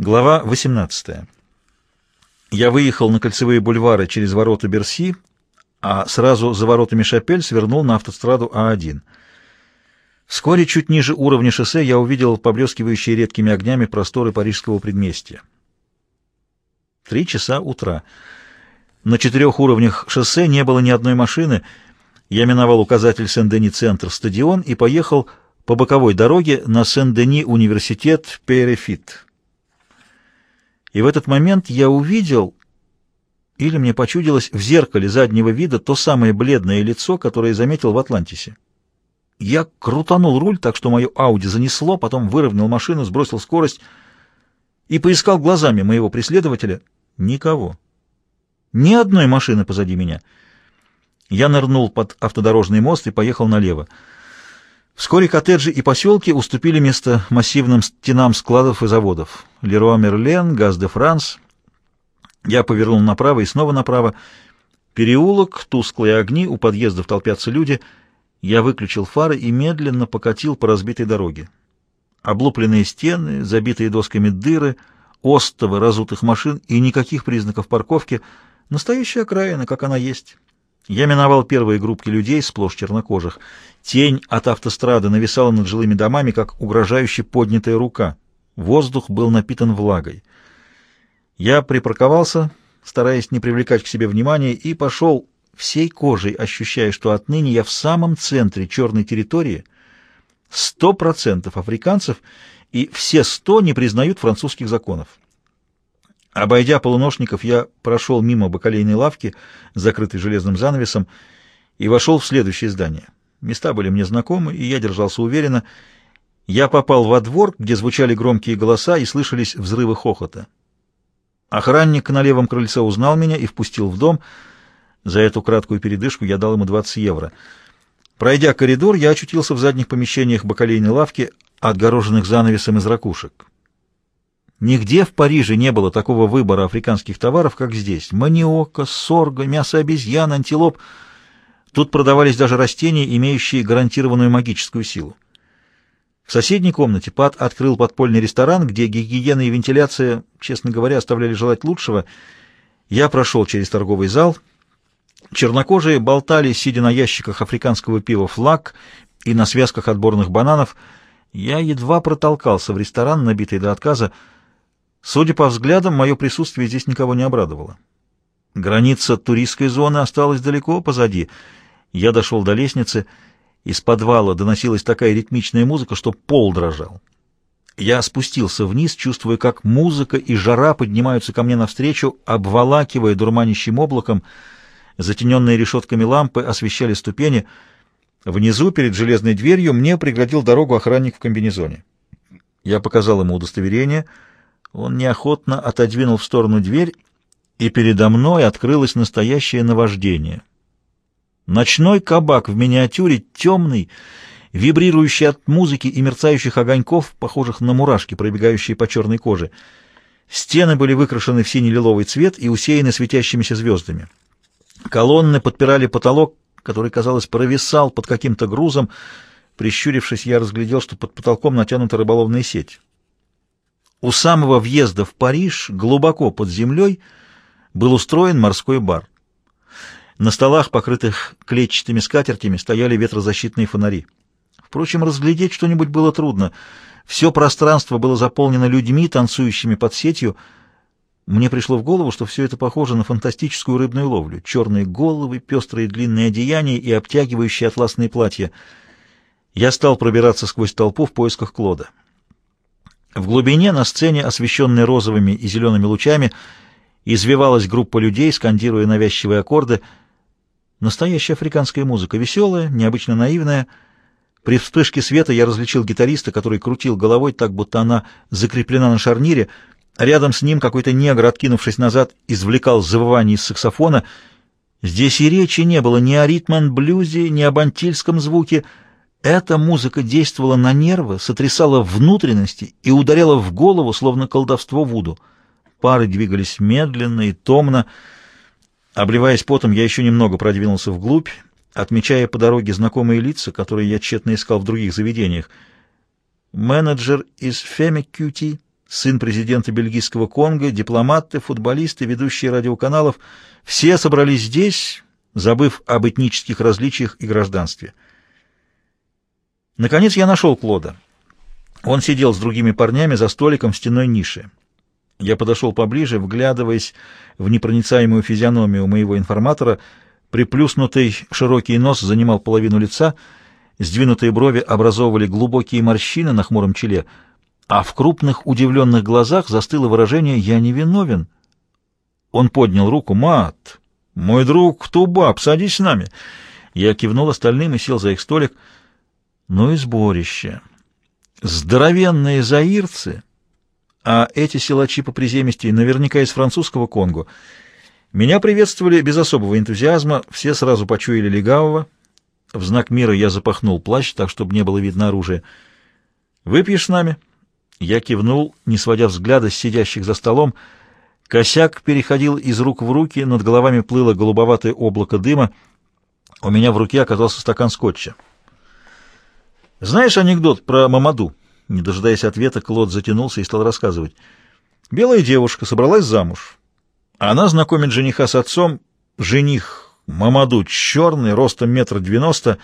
Глава 18. Я выехал на кольцевые бульвары через ворота Берси, а сразу за воротами Шапель свернул на автостраду А1. Вскоре, чуть ниже уровня шоссе, я увидел поблескивающие редкими огнями просторы парижского предместья. Три часа утра. На четырех уровнях шоссе не было ни одной машины. Я миновал указатель Сен-Дени-центр стадион и поехал по боковой дороге на Сен-Дени университет Перефит. И в этот момент я увидел, или мне почудилось в зеркале заднего вида, то самое бледное лицо, которое заметил в Атлантисе. Я крутанул руль так, что мою Ауди занесло, потом выровнял машину, сбросил скорость и поискал глазами моего преследователя. Никого. Ни одной машины позади меня. Я нырнул под автодорожный мост и поехал налево. Вскоре коттеджи и поселки уступили место массивным стенам складов и заводов. Леруа Мерлен, Газ де Франс. Я повернул направо и снова направо. Переулок, тусклые огни, у подъездов толпятся люди. Я выключил фары и медленно покатил по разбитой дороге. Облупленные стены, забитые досками дыры, остовы разутых машин и никаких признаков парковки. Настоящая окраина, как она есть. Я миновал первые группки людей, сплошь чернокожих. Тень от автострады нависала над жилыми домами, как угрожающе поднятая рука. Воздух был напитан влагой. Я припарковался, стараясь не привлекать к себе внимания, и пошел всей кожей, ощущая, что отныне я в самом центре черной территории, сто процентов африканцев, и все сто не признают французских законов. Обойдя полуношников, я прошел мимо бакалейной лавки, закрытой железным занавесом, и вошел в следующее здание. Места были мне знакомы, и я держался уверенно. Я попал во двор, где звучали громкие голоса и слышались взрывы хохота. Охранник на левом крыльце узнал меня и впустил в дом. За эту краткую передышку я дал ему 20 евро. Пройдя коридор, я очутился в задних помещениях бакалейной лавки, отгороженных занавесом из ракушек. Нигде в Париже не было такого выбора африканских товаров, как здесь. Маниока, сорга, мясо обезьян, антилоп. Тут продавались даже растения, имеющие гарантированную магическую силу. В соседней комнате Пат открыл подпольный ресторан, где гигиена и вентиляция, честно говоря, оставляли желать лучшего. Я прошел через торговый зал. Чернокожие болтали, сидя на ящиках африканского пива «Флаг» и на связках отборных бананов. Я едва протолкался в ресторан, набитый до отказа. Судя по взглядам, мое присутствие здесь никого не обрадовало. Граница туристской зоны осталась далеко позади. Я дошел до лестницы. Из подвала доносилась такая ритмичная музыка, что пол дрожал. Я спустился вниз, чувствуя, как музыка и жара поднимаются ко мне навстречу, обволакивая дурманящим облаком. Затененные решетками лампы освещали ступени. Внизу, перед железной дверью, мне преградил дорогу охранник в комбинезоне. Я показал ему удостоверение — он неохотно отодвинул в сторону дверь, и передо мной открылось настоящее наваждение. Ночной кабак в миниатюре, темный, вибрирующий от музыки и мерцающих огоньков, похожих на мурашки, пробегающие по черной коже. Стены были выкрашены в синий-лиловый цвет и усеяны светящимися звездами. Колонны подпирали потолок, который, казалось, провисал под каким-то грузом. Прищурившись, я разглядел, что под потолком натянута рыболовная сеть. У самого въезда в Париж, глубоко под землей, был устроен морской бар. На столах, покрытых клетчатыми скатертями, стояли ветрозащитные фонари. Впрочем, разглядеть что-нибудь было трудно. Все пространство было заполнено людьми, танцующими под сетью. Мне пришло в голову, что все это похоже на фантастическую рыбную ловлю. Черные головы, пестрые длинные одеяния и обтягивающие атласные платья. Я стал пробираться сквозь толпу в поисках Клода. В глубине на сцене, освещенной розовыми и зелеными лучами, извивалась группа людей, скандируя навязчивые аккорды. Настоящая африканская музыка, веселая, необычно наивная. При вспышке света я различил гитариста, который крутил головой так, будто она закреплена на шарнире. Рядом с ним какой-то негр, откинувшись назад, извлекал завывание из саксофона. Здесь и речи не было ни о ритм-блюзе, ни об антильском звуке — эта музыка действовала на нервы, сотрясала внутренности и ударяла в голову, словно колдовство Вуду. Пары двигались медленно и томно. Обливаясь потом, я еще немного продвинулся вглубь, отмечая по дороге знакомые лица, которые я тщетно искал в других заведениях. Менеджер из Феми Кьюти, сын президента бельгийского Конго, дипломаты, футболисты, ведущие радиоканалов — все собрались здесь, забыв об этнических различиях и гражданстве. Наконец я нашел Клода. Он сидел с другими парнями за столиком в стеной нише. Я подошел поближе, вглядываясь в непроницаемую физиономию моего информатора. Приплюснутый широкий нос занимал половину лица, сдвинутые брови образовывали глубокие морщины на хмуром челе, а в крупных удивленных глазах застыло выражение «я не виновен». Он поднял руку. «Мат, мой друг Тубаб, садись с нами». Я кивнул остальным и сел за их столик. Ну и сборище. Здоровенные заирцы, а эти силачи по приземистей наверняка из французского Конго. Меня приветствовали без особого энтузиазма, все сразу почуяли легавого. В знак мира я запахнул плащ, так, чтобы не было видно оружия. «Выпьешь с нами?» Я кивнул, не сводя взгляда с сидящих за столом. Косяк переходил из рук в руки, над головами плыло голубоватое облако дыма. У меня в руке оказался стакан скотча. Знаешь анекдот про Мамаду? Не дожидаясь ответа, Клод затянулся и стал рассказывать. Белая девушка собралась замуж. Она знакомит жениха с отцом. Жених Мамаду черный, ростом метр девяносто.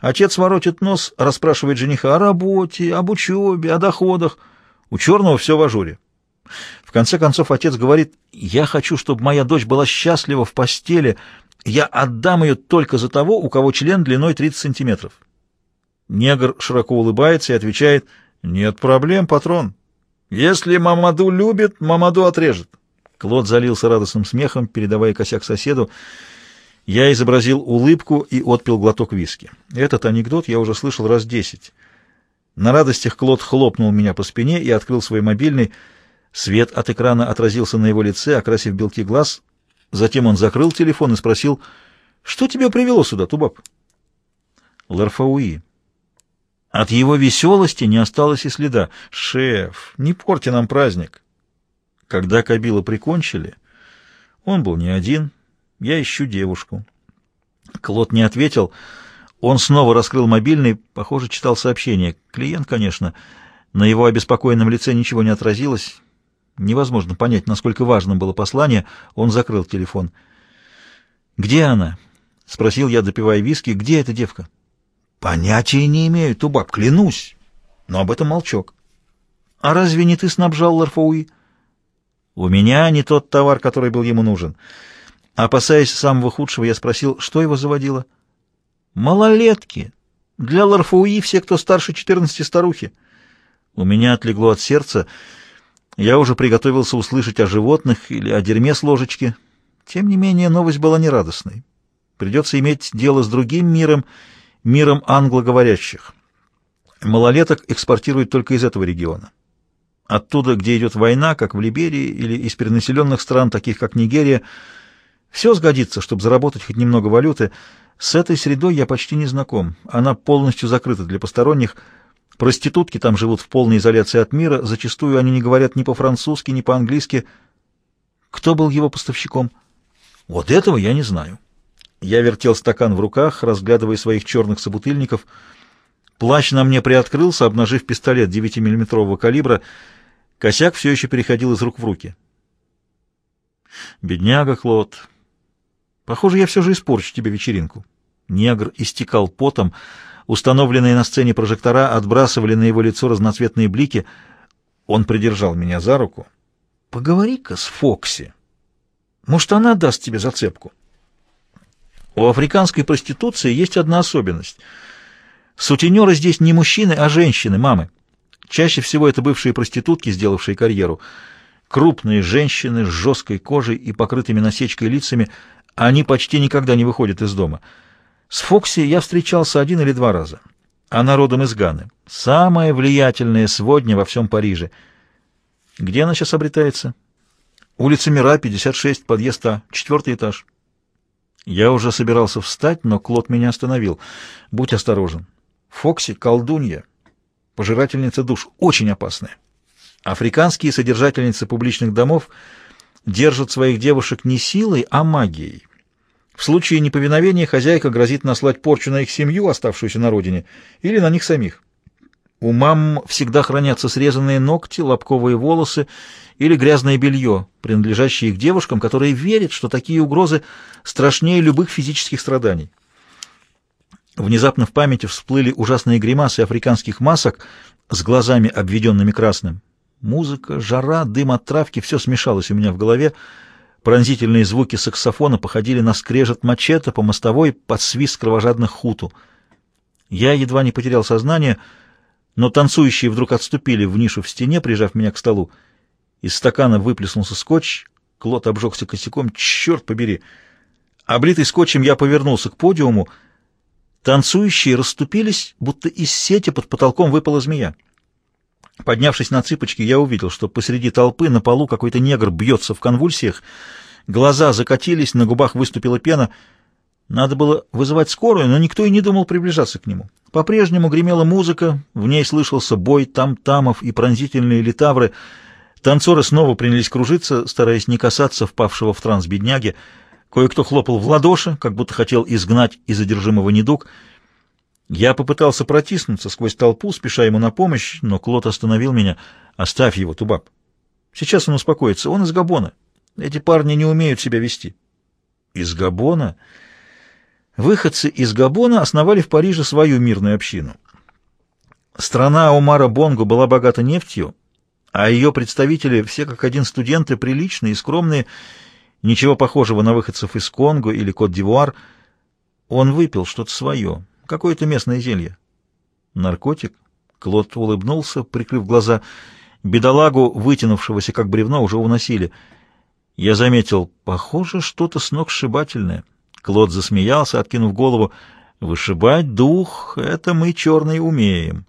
Отец воротит нос, расспрашивает жениха о работе, об учебе, о доходах. У черного все в ажуре. В конце концов отец говорит, «Я хочу, чтобы моя дочь была счастлива в постели. Я отдам ее только за того, у кого член длиной 30 сантиметров». Негр широко улыбается и отвечает, «Нет проблем, патрон. Если Мамаду любит, Мамаду отрежет». Клод залился радостным смехом, передавая косяк соседу. Я изобразил улыбку и отпил глоток виски. Этот анекдот я уже слышал раз десять. На радостях Клод хлопнул меня по спине и открыл свой мобильный. Свет от экрана отразился на его лице, окрасив белки глаз. Затем он закрыл телефон и спросил, «Что тебя привело сюда, Тубаб?» «Ларфауи», от его веселости не осталось и следа. «Шеф, не порти нам праздник!» Когда Кабила прикончили, он был не один. Я ищу девушку. Клод не ответил. Он снова раскрыл мобильный, похоже, читал сообщение. Клиент, конечно. На его обеспокоенном лице ничего не отразилось. Невозможно понять, насколько важным было послание. Он закрыл телефон. «Где она?» — спросил я, допивая виски. «Где эта девка?» Понятия не имею, Тубак, клянусь. Но об этом молчок. А разве не ты снабжал Ларфауи? У меня не тот товар, который был ему нужен. Опасаясь самого худшего, я спросил, что его заводило. Малолетки. Для Ларфауи все, кто старше 14 старухи. У меня отлегло от сердца. Я уже приготовился услышать о животных или о дерьме с ложечки. Тем не менее, новость была нерадостной. Придется иметь дело с другим миром, миром англоговорящих. Малолеток экспортируют только из этого региона. Оттуда, где идет война, как в Либерии, или из перенаселенных стран, таких как Нигерия, все сгодится, чтобы заработать хоть немного валюты. С этой средой я почти не знаком. Она полностью закрыта для посторонних. Проститутки там живут в полной изоляции от мира. Зачастую они не говорят ни по-французски, ни по-английски. Кто был его поставщиком? Вот этого я не знаю. Я вертел стакан в руках, разглядывая своих черных собутыльников. Плащ на мне приоткрылся, обнажив пистолет 9-миллиметрового калибра. Косяк все еще переходил из рук в руки. «Бедняга, Клод. Похоже, я все же испорчу тебе вечеринку». Негр истекал потом. Установленные на сцене прожектора отбрасывали на его лицо разноцветные блики. Он придержал меня за руку. «Поговори-ка с Фокси. Может, она даст тебе зацепку?» У африканской проституции есть одна особенность. Сутенеры здесь не мужчины, а женщины, мамы. Чаще всего это бывшие проститутки, сделавшие карьеру. Крупные женщины с жесткой кожей и покрытыми насечкой лицами, они почти никогда не выходят из дома. С Фокси я встречался один или два раза. Она родом из Ганы. Самая влиятельная сводня во всем Париже. Где она сейчас обретается? Улица Мира, 56, подъезд А, четвертый этаж. Я уже собирался встать, но Клод меня остановил. Будь осторожен. Фокси — колдунья, пожирательница душ, очень опасная. Африканские содержательницы публичных домов держат своих девушек не силой, а магией. В случае неповиновения хозяйка грозит наслать порчу на их семью, оставшуюся на родине, или на них самих. У мам всегда хранятся срезанные ногти, лобковые волосы или грязное белье, принадлежащее их девушкам, которые верят, что такие угрозы страшнее любых физических страданий. Внезапно в памяти всплыли ужасные гримасы африканских масок с глазами, обведенными красным. Музыка, жара, дым от травки — все смешалось у меня в голове. Пронзительные звуки саксофона походили на скрежет мачете по мостовой под свист кровожадных хуту. Я едва не потерял сознание, но танцующие вдруг отступили в нишу в стене, прижав меня к столу. Из стакана выплеснулся скотч, Клод обжегся косяком. Черт побери! Облитый скотчем я повернулся к подиуму. Танцующие расступились, будто из сети под потолком выпала змея. Поднявшись на цыпочки, я увидел, что посреди толпы на полу какой-то негр бьется в конвульсиях. Глаза закатились, на губах выступила пена. Надо было вызывать скорую, но никто и не думал приближаться к нему. По-прежнему гремела музыка, в ней слышался бой там-тамов и пронзительные литавры. Танцоры снова принялись кружиться, стараясь не касаться впавшего в транс бедняги. Кое-кто хлопал в ладоши, как будто хотел изгнать из одержимого недуг — я попытался протиснуться сквозь толпу, спеша ему на помощь, но Клод остановил меня. «Оставь его, Тубаб. Сейчас он успокоится. Он из Габона. Эти парни не умеют себя вести». «Из Габона?» Выходцы из Габона основали в Париже свою мирную общину. Страна Омара Бонго была богата нефтью, а ее представители, все как один студенты, приличные и скромные, ничего похожего на выходцев из Конго или Кот-д'Ивуар. Он выпил что-то свое, Какое-то местное зелье. Наркотик? Клод улыбнулся, прикрыв глаза. Бедолагу, вытянувшегося как бревно, уже уносили. Я заметил, похоже, что-то сногсшибательное. Клод засмеялся, откинув голову. «Вышибать дух — это мы, черные, умеем».